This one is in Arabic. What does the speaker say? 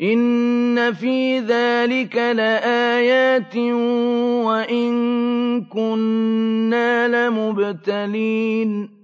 إِنَّ فِي ذَٰلِكَ لَآيَاتٍ وَإِن كُنَّا لَمُبْتَلِينَ